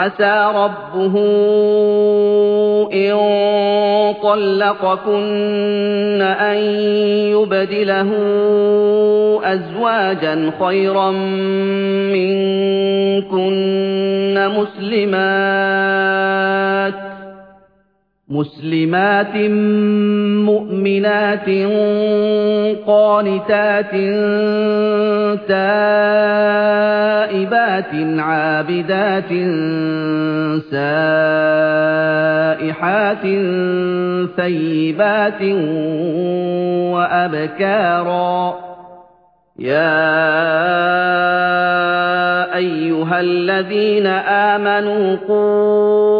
عَسَىٰ رَبُّهُ إِن طَلَّقَكُنَّ أَن يُبْدِلَهُ أَزْوَاجًا خَيْرًا مِّنكُنَّ مُسْلِمَاتٍ مُّؤْمِنَاتٍ قَانِتَاتٍ تَائِبَاتٍ عَابِدَاتٍ سَائِحَاتٍ ثَيِّبَاتٍ وَأَبْكَارًا يَا أَيُّهَا الَّذِينَ آمَنُوا قُوا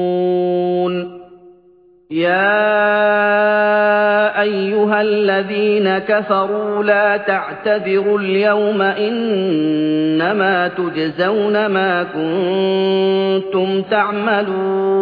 يَا أَيُّهَا الَّذِينَ كَفَرُوا لَا تَعْتَذِرُوا الْيَوْمَ ۖ إِنَّمَا تُجْزَوْنَ مَا كُنتُمْ تَعْمَلُونَ